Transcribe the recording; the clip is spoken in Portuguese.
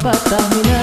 sapatar tá milhão.